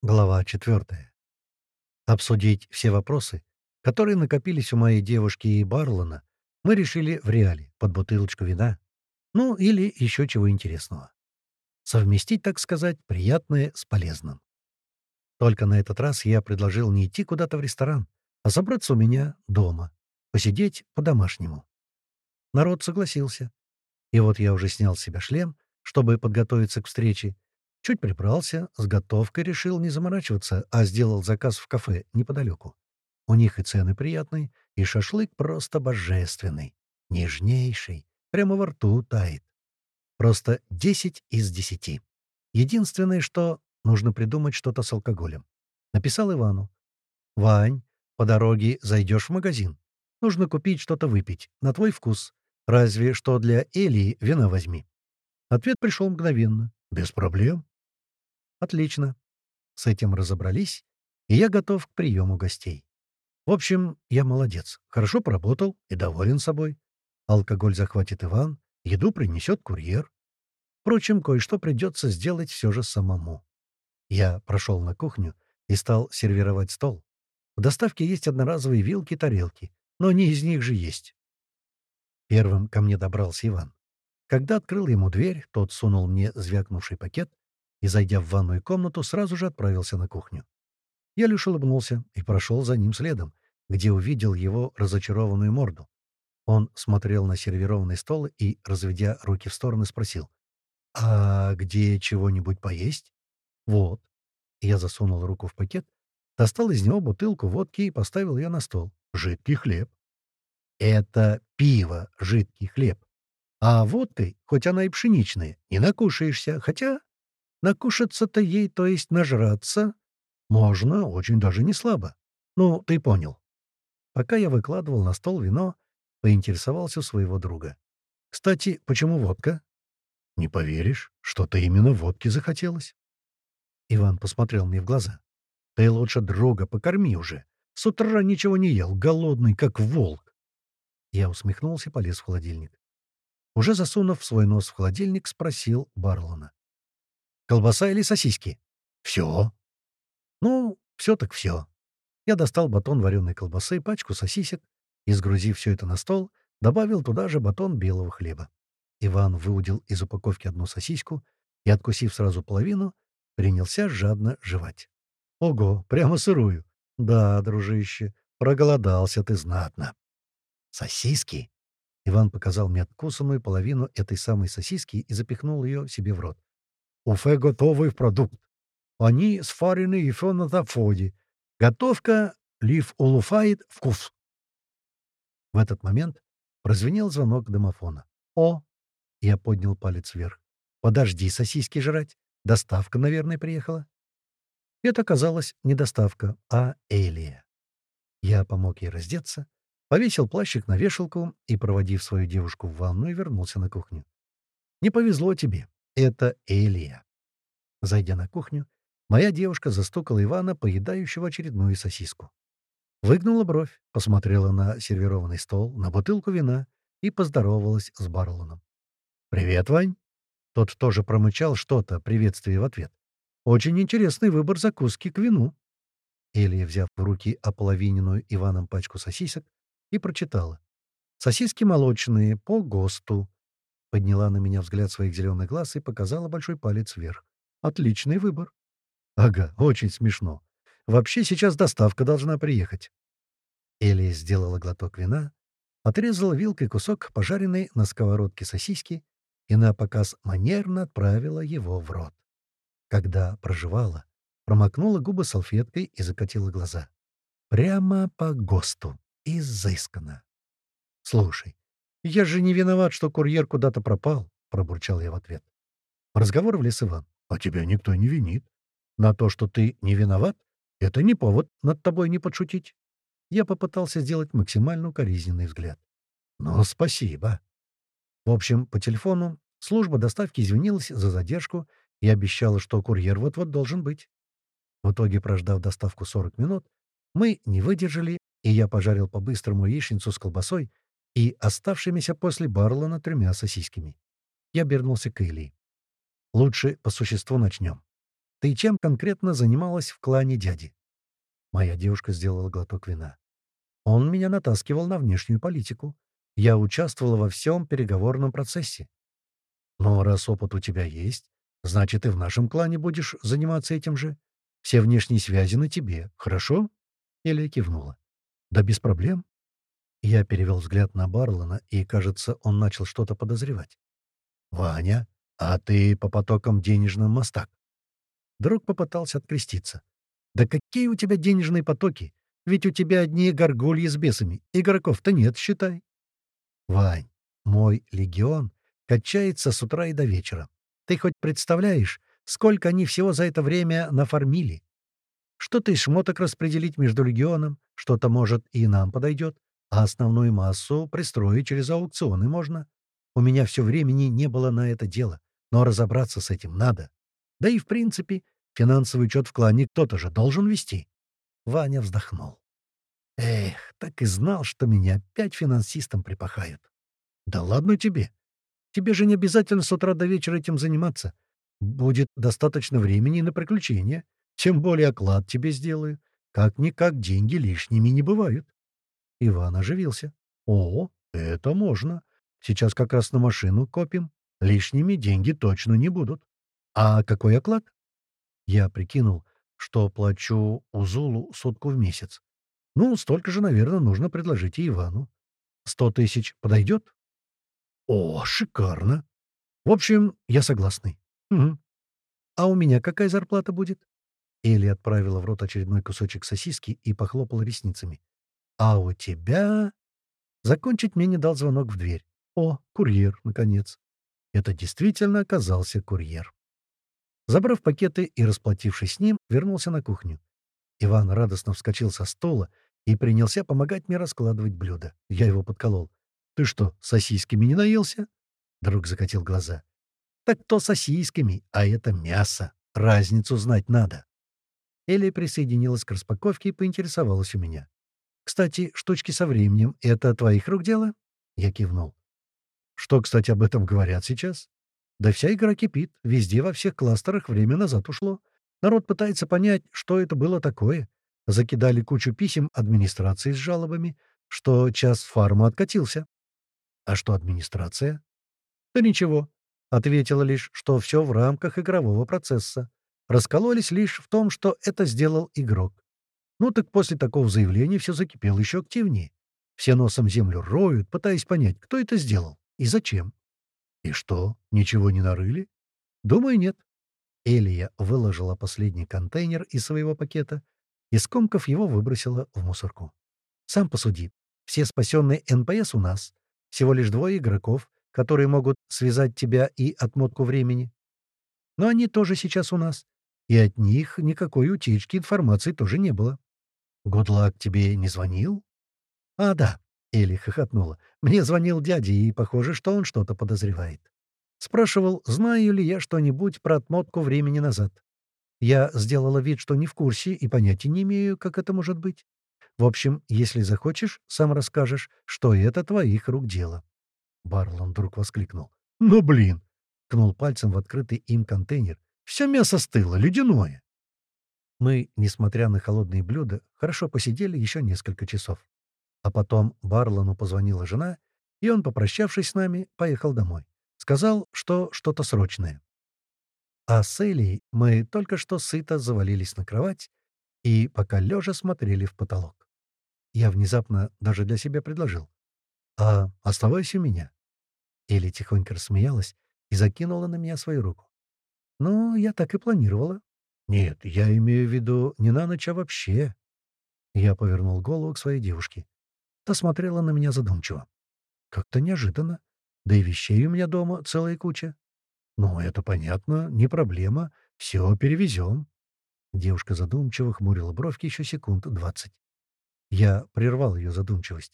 Глава 4. Обсудить все вопросы, которые накопились у моей девушки и Барлона, мы решили в реале, под бутылочку вина. Ну, или еще чего интересного. Совместить, так сказать, приятное с полезным. Только на этот раз я предложил не идти куда-то в ресторан, а собраться у меня дома, посидеть по-домашнему. Народ согласился. И вот я уже снял с себя шлем, чтобы подготовиться к встрече, Чуть прибрался, с готовкой решил не заморачиваться, а сделал заказ в кафе неподалеку. У них и цены приятные, и шашлык просто божественный, нежнейший, прямо во рту тает. Просто 10 из 10. Единственное, что нужно придумать что-то с алкоголем. Написал Ивану. «Вань, по дороге зайдешь в магазин. Нужно купить что-то выпить, на твой вкус. Разве что для Элии вина возьми». Ответ пришел мгновенно. «Без проблем. Отлично. С этим разобрались, и я готов к приему гостей. В общем, я молодец, хорошо поработал и доволен собой. Алкоголь захватит Иван, еду принесет курьер. Впрочем, кое-что придется сделать все же самому. Я прошел на кухню и стал сервировать стол. В доставке есть одноразовые вилки и тарелки, но не из них же есть. Первым ко мне добрался Иван. Когда открыл ему дверь, тот сунул мне звякнувший пакет и, зайдя в ванную комнату, сразу же отправился на кухню. Я лишь улыбнулся и прошел за ним следом, где увидел его разочарованную морду. Он смотрел на сервированный стол и, разведя руки в стороны, спросил. «А где чего-нибудь поесть?» «Вот». Я засунул руку в пакет, достал из него бутылку водки и поставил ее на стол. «Жидкий хлеб». «Это пиво, жидкий хлеб. А водкой, хоть она и пшеничная, не накушаешься, хотя Накушаться-то ей, то есть нажраться, можно очень даже не слабо. Ну, ты понял. Пока я выкладывал на стол вино, поинтересовался у своего друга. «Кстати, почему водка?» «Не поверишь, что-то именно водки захотелось». Иван посмотрел мне в глаза. «Ты лучше друга покорми уже. С утра ничего не ел, голодный, как волк». Я усмехнулся и полез в холодильник. Уже засунув свой нос в холодильник, спросил Барлона. Колбаса или сосиски? Все. Ну, все так все. Я достал батон вареной колбасы, пачку сосисек и, сгрузив все это на стол, добавил туда же батон белого хлеба. Иван выудил из упаковки одну сосиску и, откусив сразу половину, принялся жадно жевать. «Ого, прямо сырую!» «Да, дружище, проголодался ты знатно». «Сосиски?» Иван показал мне откусанную половину этой самой сосиски и запихнул ее себе в рот. Уфе готовый продукт. Они сварены еще на заводе. Готовка лиф улуфает вкус. В этот момент прозвенел звонок домофона. «О!» — я поднял палец вверх. «Подожди сосиски жрать. Доставка, наверное, приехала». Это оказалась не доставка, а Элия. Я помог ей раздеться, повесил плащик на вешалку и, проводив свою девушку в ванную, вернулся на кухню. «Не повезло тебе. Это Элия. Зайдя на кухню, моя девушка застукала Ивана, поедающего очередную сосиску. Выгнула бровь, посмотрела на сервированный стол, на бутылку вина и поздоровалась с Барлоном. «Привет, Вань!» Тот тоже промычал что-то, приветствие в ответ. «Очень интересный выбор закуски к вину». Элия, взяв в руки ополовиненную Иваном пачку сосисок, и прочитала. «Сосиски молочные, по ГОСТу. Подняла на меня взгляд своих зеленых глаз и показала большой палец вверх. «Отличный выбор». «Ага, очень смешно. Вообще сейчас доставка должна приехать». Элия сделала глоток вина, отрезала вилкой кусок пожаренной на сковородке сосиски и на показ манерно отправила его в рот. Когда проживала, промокнула губы салфеткой и закатила глаза. Прямо по ГОСТу. Изысканно. «Слушай, «Я же не виноват, что курьер куда-то пропал», — пробурчал я в ответ. разговор влез Иван. «А тебя никто не винит. На то, что ты не виноват, это не повод над тобой не подшутить». Я попытался сделать максимально укоризненный взгляд. «Ну, спасибо». В общем, по телефону служба доставки извинилась за задержку и обещала, что курьер вот-вот должен быть. В итоге, прождав доставку 40 минут, мы не выдержали, и я пожарил по-быстрому яичницу с колбасой и оставшимися после Барлона тремя сосисками. Я обернулся к Элли. «Лучше по существу начнем. ты чем конкретно занималась в клане дяди?» Моя девушка сделала глоток вина. «Он меня натаскивал на внешнюю политику. Я участвовала во всем переговорном процессе. Но раз опыт у тебя есть, значит, и в нашем клане будешь заниматься этим же. Все внешние связи на тебе, хорошо?» Элия кивнула. «Да без проблем». Я перевел взгляд на Барлона, и, кажется, он начал что-то подозревать. «Ваня, а ты по потокам денежным мостак?» Друг попытался откреститься. «Да какие у тебя денежные потоки? Ведь у тебя одни горгульи с бесами. Игроков-то нет, считай». «Вань, мой легион качается с утра и до вечера. Ты хоть представляешь, сколько они всего за это время нафармили? Что-то из шмоток распределить между легионом, что-то, может, и нам подойдет, а основную массу пристроить через аукционы можно. У меня все времени не было на это дело, но разобраться с этим надо. Да и, в принципе, финансовый учет в клане кто-то же должен вести. Ваня вздохнул. Эх, так и знал, что меня опять финансистом припахают. Да ладно тебе. Тебе же не обязательно с утра до вечера этим заниматься. Будет достаточно времени на приключения. Тем более оклад тебе сделаю. Как-никак деньги лишними не бывают. Иван оживился. «О, это можно. Сейчас как раз на машину копим. Лишними деньги точно не будут. А какой оклад?» Я прикинул, что плачу Узулу сутку в месяц. Ну, столько же, наверное, нужно предложить и Ивану. Сто тысяч подойдет? О, шикарно. В общем, я согласный. Угу. А у меня какая зарплата будет? Элли отправила в рот очередной кусочек сосиски и похлопала ресницами. А у тебя... Закончить мне не дал звонок в дверь. О, курьер, наконец. Это действительно оказался курьер. Забрав пакеты и расплатившись с ним, вернулся на кухню. Иван радостно вскочил со стола и принялся помогать мне раскладывать блюда. Я его подколол. «Ты что, сосисками не наелся?» Друг закатил глаза. «Так то сосисками, а это мясо. Разницу знать надо». Элли присоединилась к распаковке и поинтересовалась у меня. «Кстати, штучки со временем — это твоих рук дело?» Я кивнул. «Что, кстати, об этом говорят сейчас?» «Да вся игра кипит. Везде, во всех кластерах время назад ушло. Народ пытается понять, что это было такое. Закидали кучу писем администрации с жалобами, что час фарма откатился. А что администрация? Да ничего. Ответила лишь, что все в рамках игрового процесса. Раскололись лишь в том, что это сделал игрок. Ну так после такого заявления все закипело еще активнее. Все носом землю роют, пытаясь понять, кто это сделал и зачем. И что, ничего не нарыли? Думаю, нет. Элия выложила последний контейнер из своего пакета и, скомков его, выбросила в мусорку. Сам посуди. Все спасенные НПС у нас. Всего лишь двое игроков, которые могут связать тебя и отмотку времени. Но они тоже сейчас у нас. И от них никакой утечки информации тоже не было. Гудлак тебе не звонил? А, да. Элли хохотнула. Мне звонил дядя, и похоже, что он что-то подозревает. Спрашивал, знаю ли я что-нибудь про отмотку времени назад. Я сделала вид, что не в курсе и понятия не имею, как это может быть. В общем, если захочешь, сам расскажешь, что это твоих рук дело. Барлон вдруг воскликнул. «Ну, блин!» — ткнул пальцем в открытый им контейнер. «Все мясо стыло, ледяное!» Мы, несмотря на холодные блюда, хорошо посидели еще несколько часов. А потом Барлону позвонила жена, и он, попрощавшись с нами, поехал домой. Сказал, что что-то срочное. А с Элией мы только что сыто завалились на кровать и пока лежа смотрели в потолок. Я внезапно даже для себя предложил. «А оставайся у меня». Элли тихонько рассмеялась и закинула на меня свою руку. «Ну, я так и планировала». «Нет, я имею в виду не на ночь, а вообще». Я повернул голову к своей девушке. Та смотрела на меня задумчиво. Как-то неожиданно. Да и вещей у меня дома целая куча. Ну, это понятно, не проблема. Все перевезем. Девушка задумчиво хмурила бровки еще секунд двадцать. Я прервал ее задумчивость.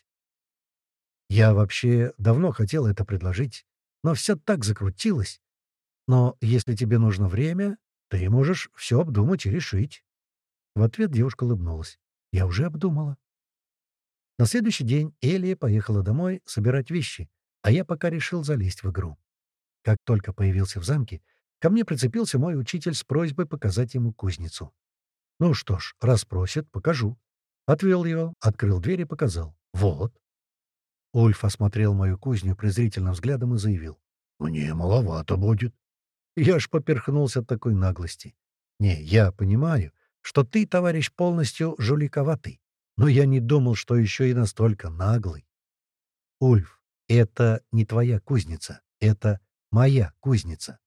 Я вообще давно хотел это предложить, но все так закрутилось. Но если тебе нужно время, ты можешь все обдумать и решить. В ответ девушка улыбнулась. Я уже обдумала. На следующий день Элия поехала домой собирать вещи, а я пока решил залезть в игру. Как только появился в замке, ко мне прицепился мой учитель с просьбой показать ему кузницу. Ну что ж, раз просит, покажу. Отвел его, открыл дверь и показал. Вот. Ульф осмотрел мою кузню презрительным взглядом и заявил. «Мне маловато будет». Я ж поперхнулся от такой наглости. «Не, я понимаю, что ты, товарищ, полностью жуликоватый, но я не думал, что еще и настолько наглый. Ульф, это не твоя кузница, это моя кузница.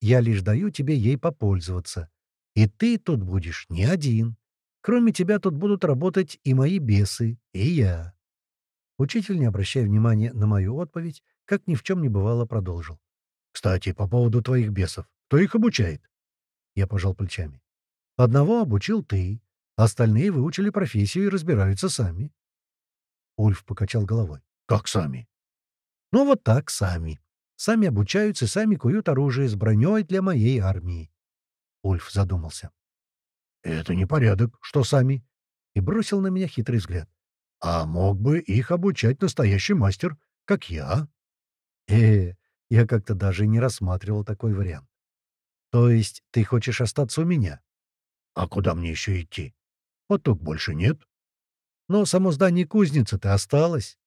Я лишь даю тебе ей попользоваться. И ты тут будешь не один. Кроме тебя тут будут работать и мои бесы, и я». Учитель, не обращая внимания на мою отповедь, как ни в чем не бывало, продолжил. «Кстати, по поводу твоих бесов. Кто их обучает?» Я пожал плечами. «Одного обучил ты, остальные выучили профессию и разбираются сами». Ульф покачал головой. «Как сами?» «Ну вот так, сами. Сами обучаются, сами куют оружие с броней для моей армии». Ульф задумался. «Это не порядок, что сами?» И бросил на меня хитрый взгляд. «А мог бы их обучать настоящий мастер, как я?» э, я как-то даже не рассматривал такой вариант. «То есть ты хочешь остаться у меня?» «А куда мне еще идти? Поток больше нет». «Но само здание кузницы-то осталось».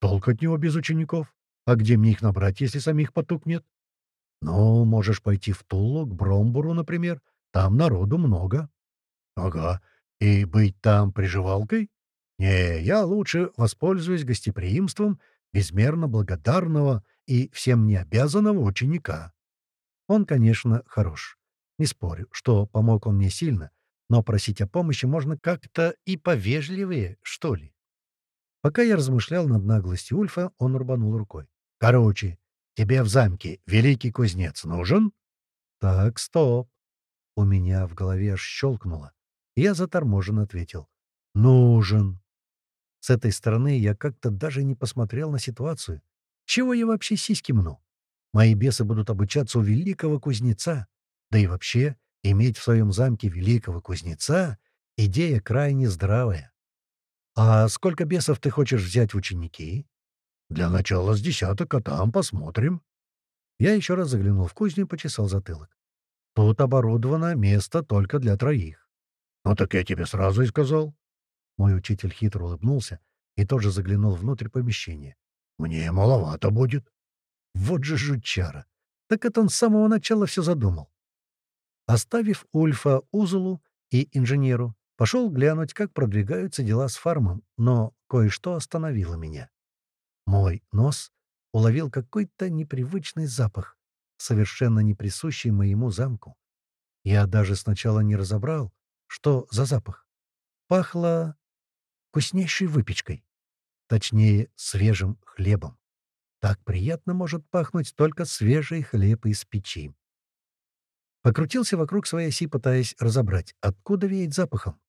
«Толк от него без учеников. А где мне их набрать, если самих поток нет?» «Ну, можешь пойти в Тулу, к Бромбуру, например. Там народу много». «Ага. И быть там приживалкой? Не, я лучше воспользуюсь гостеприимством безмерно благодарного и всем не обязанного ученика. Он, конечно, хорош. Не спорю, что помог он мне сильно, но просить о помощи можно как-то и повежливее, что ли. Пока я размышлял над наглостью Ульфа, он рубанул рукой. «Короче, тебе в замке великий кузнец нужен?» «Так, стоп». У меня в голове аж щелкнуло. Я заторможенно ответил. «Нужен». С этой стороны я как-то даже не посмотрел на ситуацию. Чего я вообще сиськи мну? Мои бесы будут обучаться у великого кузнеца. Да и вообще, иметь в своем замке великого кузнеца — идея крайне здравая. «А сколько бесов ты хочешь взять в ученики?» «Для начала с десяток, а там посмотрим». Я еще раз заглянул в кузню и почесал затылок. «Тут оборудовано место только для троих». «Ну так я тебе сразу и сказал». Мой учитель хитро улыбнулся и тоже заглянул внутрь помещения. «Мне маловато будет». Вот же жучара! Так это он с самого начала все задумал. Оставив Ульфа Узулу и инженеру, пошел глянуть, как продвигаются дела с фармом, но кое-что остановило меня. Мой нос уловил какой-то непривычный запах, совершенно не присущий моему замку. Я даже сначала не разобрал, что за запах. Пахло вкуснейшей выпечкой. Точнее, свежим хлебом. Так приятно может пахнуть только свежий хлеб из печи. Покрутился вокруг своей оси, пытаясь разобрать, откуда веет запахом.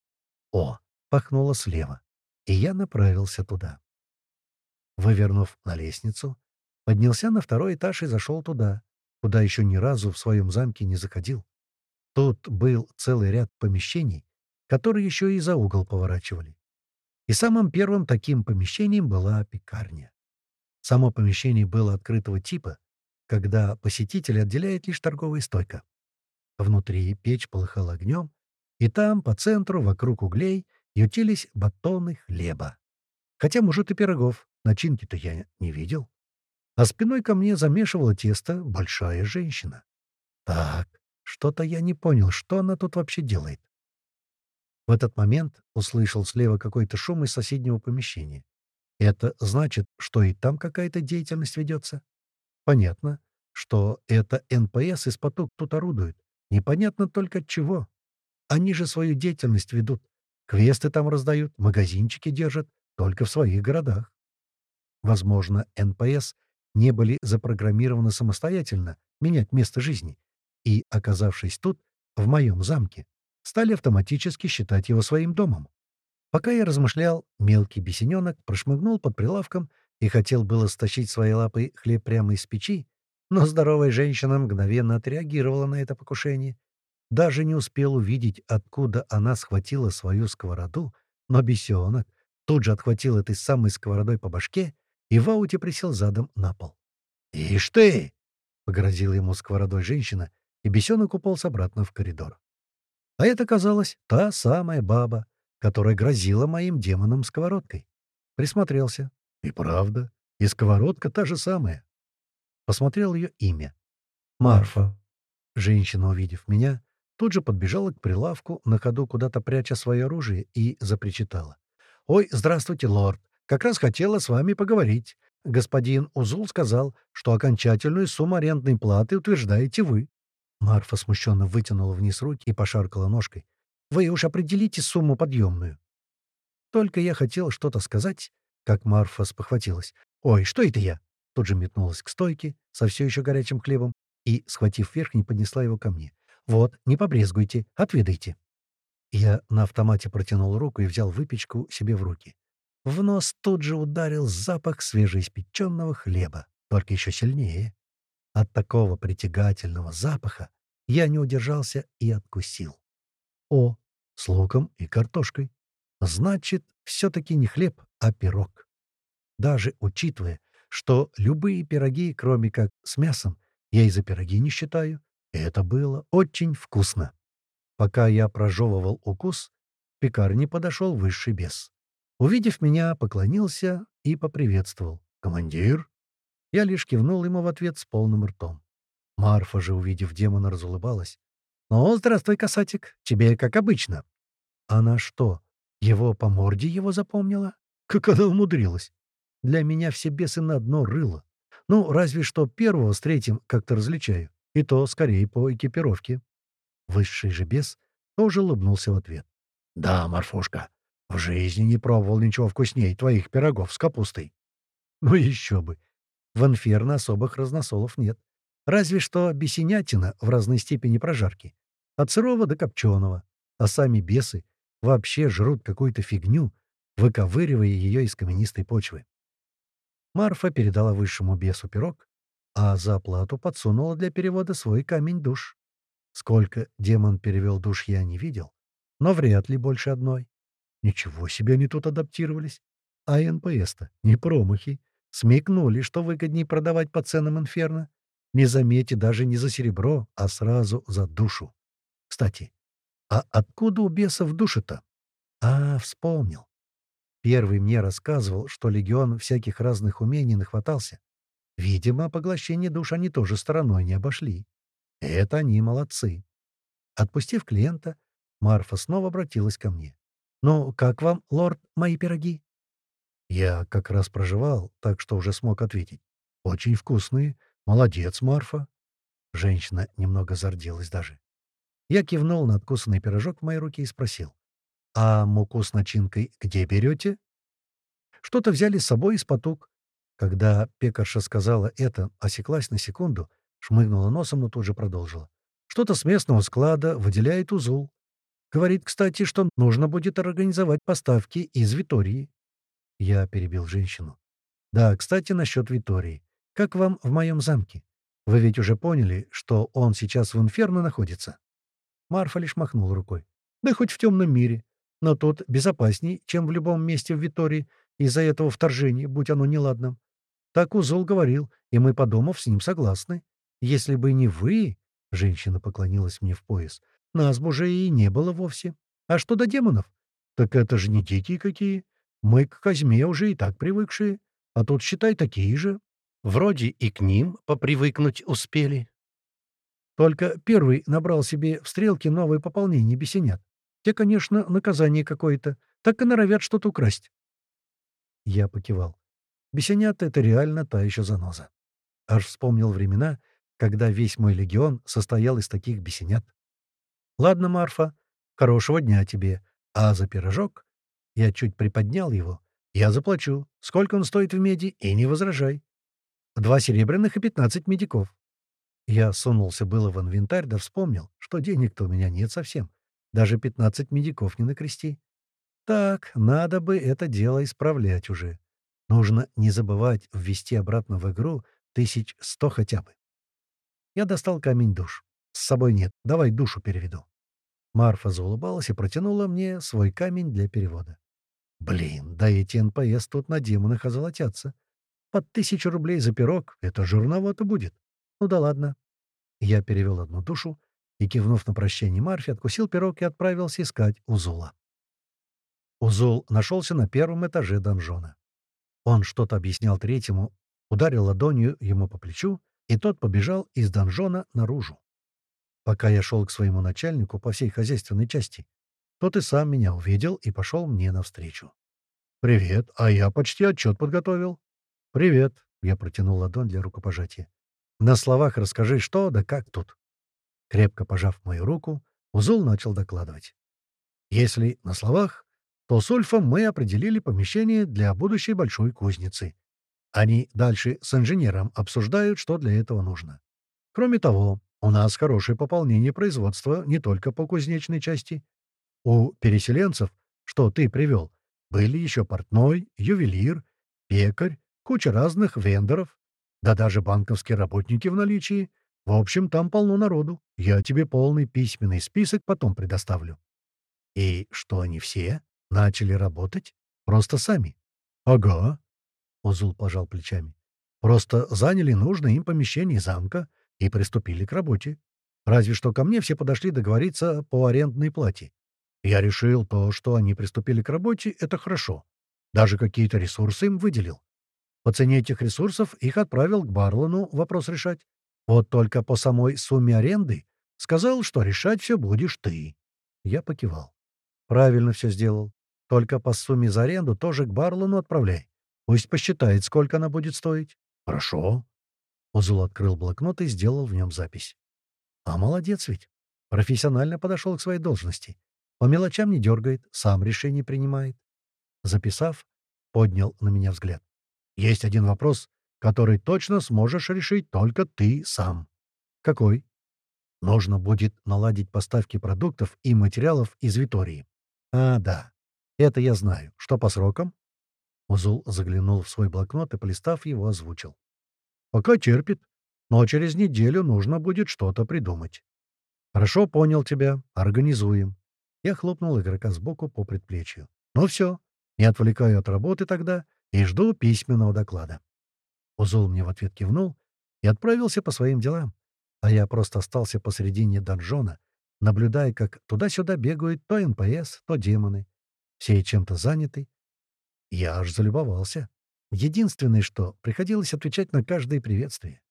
О, пахнуло слева, и я направился туда. Вывернув на лестницу, поднялся на второй этаж и зашел туда, куда еще ни разу в своем замке не заходил. Тут был целый ряд помещений, которые еще и за угол поворачивали. И самым первым таким помещением была пекарня. Само помещение было открытого типа, когда посетитель отделяет лишь торговая стойка. Внутри печь полыхала огнем, и там, по центру, вокруг углей, ютились батоны хлеба. Хотя, может, и пирогов, начинки-то я не видел. А спиной ко мне замешивала тесто большая женщина. Так, что-то я не понял, что она тут вообще делает. В этот момент услышал слева какой-то шум из соседнего помещения. Это значит, что и там какая-то деятельность ведется? Понятно, что это НПС из поток тут орудует. Непонятно только от чего. Они же свою деятельность ведут. Квесты там раздают, магазинчики держат, только в своих городах. Возможно, НПС не были запрограммированы самостоятельно менять место жизни, и, оказавшись тут, в моем замке, стали автоматически считать его своим домом. Пока я размышлял, мелкий бесененок прошмыгнул под прилавком и хотел было стащить своей лапой хлеб прямо из печи, но здоровая женщина мгновенно отреагировала на это покушение. Даже не успел увидеть, откуда она схватила свою сковороду, но бесенок тут же отхватил этой самой сковородой по башке и в ауте присел задом на пол. «Ишь ты!» — погрозила ему сковородой женщина и бесенок уполз обратно в коридор. А это казалась та самая баба, которая грозила моим демонам сковородкой. Присмотрелся. И правда, и сковородка та же самая. Посмотрел ее имя. Марфа. Женщина, увидев меня, тут же подбежала к прилавку, на ходу куда-то пряча свое оружие, и запричитала. «Ой, здравствуйте, лорд. Как раз хотела с вами поговорить. Господин Узул сказал, что окончательную сумму арендной платы утверждаете вы». Марфа смущенно вытянула вниз руки и пошаркала ножкой. «Вы уж определите сумму подъемную». Только я хотел что-то сказать, как Марфа спохватилась. «Ой, что это я?» Тут же метнулась к стойке со все еще горячим хлебом и, схватив верхний, поднесла его ко мне. «Вот, не побрезгуйте, отведайте». Я на автомате протянул руку и взял выпечку себе в руки. В нос тут же ударил запах свежеиспеченного хлеба, только еще сильнее. От такого притягательного запаха я не удержался и откусил. О, с луком и картошкой. Значит, все-таки не хлеб, а пирог. Даже учитывая, что любые пироги, кроме как с мясом, я и за пироги не считаю, это было очень вкусно. Пока я прожевывал укус, к пекарне подошел высший бес. Увидев меня, поклонился и поприветствовал. «Командир?» Я лишь кивнул ему в ответ с полным ртом. Марфа же, увидев демона, разулыбалась. «Ну, здравствуй, касатик. Тебе как обычно». Она что, его по морде его запомнила? Как она умудрилась? Для меня все бесы на одно рыло. Ну, разве что первого с третьим как-то различаю. И то скорее по экипировке. Высший же бес тоже улыбнулся в ответ. «Да, Марфушка, в жизни не пробовал ничего вкуснее твоих пирогов с капустой». «Ну еще бы! В инферно особых разносолов нет. Разве что бесенятина в разной степени прожарки. От сырого до копченого. А сами бесы вообще жрут какую-то фигню, выковыривая ее из каменистой почвы. Марфа передала высшему бесу пирог, а за оплату подсунула для перевода свой камень душ. Сколько демон перевел душ, я не видел, но вряд ли больше одной. Ничего себе они тут адаптировались. А НПС-то не промахи. Смекнули, что выгоднее продавать по ценам инферно. Не заметьте, даже не за серебро, а сразу за душу. Кстати, а откуда у бесов души-то? А, вспомнил. Первый мне рассказывал, что легион всяких разных умений нахватался. Видимо, поглощение душ они тоже стороной не обошли. Это они молодцы. Отпустив клиента, Марфа снова обратилась ко мне. «Ну, как вам, лорд, мои пироги?» Я как раз проживал, так что уже смог ответить. «Очень вкусные. Молодец, Марфа». Женщина немного зарделась даже. Я кивнул на откусанный пирожок в моей руке и спросил. «А муку с начинкой где берете?» «Что-то взяли с собой из потуг». Когда пекарша сказала это, осеклась на секунду, шмыгнула носом, но тут же продолжила. «Что-то с местного склада выделяет узул. Говорит, кстати, что нужно будет организовать поставки из Витории». Я перебил женщину. «Да, кстати, насчет Витории. Как вам в моем замке? Вы ведь уже поняли, что он сейчас в Инферно находится?» Марфа лишь махнула рукой. «Да хоть в темном мире. Но тут безопасней, чем в любом месте в Витории, из-за этого вторжения, будь оно неладным. Так Узол говорил, и мы, подумав, с ним согласны. Если бы не вы, — женщина поклонилась мне в пояс, — нас бы уже и не было вовсе. А что до демонов? Так это же не дикие какие. Мы к Казьме уже и так привыкшие. А тут, считай, такие же. Вроде и к ним попривыкнуть успели. Только первый набрал себе в стрелке новое пополнение бесенят. Те, конечно, наказание какое-то, так и норовят что-то украсть. Я покивал. Бесенята — это реально та еще заноза. Аж вспомнил времена, когда весь мой легион состоял из таких бесенят. «Ладно, Марфа, хорошего дня тебе. А за пирожок?» Я чуть приподнял его. «Я заплачу. Сколько он стоит в меди? И не возражай. Два серебряных и пятнадцать медиков». Я сунулся было в инвентарь, да вспомнил, что денег-то у меня нет совсем. Даже 15 медяков не наскрести. Так, надо бы это дело исправлять уже. Нужно не забывать ввести обратно в игру тысяч сто хотя бы. Я достал камень душ. С собой нет, давай душу переведу. Марфа заулыбалась и протянула мне свой камень для перевода. Блин, да эти НПС тут на демонах озолотятся. Под тысячу рублей за пирог — это журновато будет. Ну да ладно. Я перевел одну душу и, кивнув на прощение Марфе, откусил пирог и отправился искать Узула. Узул нашелся на первом этаже донжона. Он что-то объяснял третьему, ударил ладонью ему по плечу, и тот побежал из донжона наружу. Пока я шел к своему начальнику по всей хозяйственной части, тот и сам меня увидел и пошел мне навстречу. «Привет, а я почти отчет подготовил». «Привет», — я протянул ладонь для рукопожатия. «На словах расскажи, что да как тут». Крепко пожав мою руку, Узул начал докладывать. «Если на словах, то с Ульфом мы определили помещение для будущей большой кузницы. Они дальше с инженером обсуждают, что для этого нужно. Кроме того, у нас хорошее пополнение производства не только по кузнечной части. У переселенцев, что ты привел, были еще портной, ювелир, пекарь, куча разных вендоров, да даже банковские работники в наличии. В общем, там полно народу. Я тебе полный письменный список потом предоставлю. И что они все начали работать? Просто сами? Ага. Узул пожал плечами. Просто заняли нужное им помещение замка и приступили к работе. Разве что ко мне все подошли договориться по арендной плате. Я решил то, что они приступили к работе, это хорошо. Даже какие-то ресурсы им выделил. По цене этих ресурсов их отправил к Барлону вопрос решать. Вот только по самой сумме аренды сказал, что решать все будешь ты. Я покивал. Правильно все сделал. Только по сумме за аренду тоже к Барлону отправляй. Пусть посчитает, сколько она будет стоить. Хорошо. Узул открыл блокнот и сделал в нем запись. А молодец ведь. Профессионально подошел к своей должности. По мелочам не дергает, сам решение принимает. Записав, поднял на меня взгляд. Есть один вопрос, который точно сможешь решить только ты сам. Какой? Нужно будет наладить поставки продуктов и материалов из Витории. А, да. Это я знаю. Что по срокам? Узул заглянул в свой блокнот и, полистав его, озвучил. Пока терпит, но через неделю нужно будет что-то придумать. Хорошо, понял тебя. Организуем. Я хлопнул игрока сбоку по предплечью. «Ну все, не отвлекаю от работы тогда и жду письменного доклада». Узул мне в ответ кивнул и отправился по своим делам, а я просто остался посредине донжона, наблюдая, как туда-сюда бегают то НПС, то демоны. Все чем-то заняты. Я аж залюбовался. Единственное, что приходилось отвечать на каждое приветствие.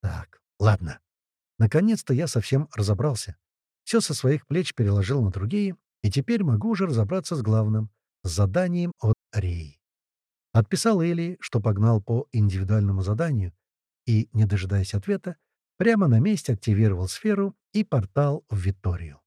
Так, ладно. Наконец-то я совсем разобрался. Все со своих плеч переложил на другие, и теперь могу уже разобраться с главным — с заданием от Реи. Отписал Эли, что погнал по индивидуальному заданию, и, не дожидаясь ответа, прямо на месте активировал сферу и портал в Виторию.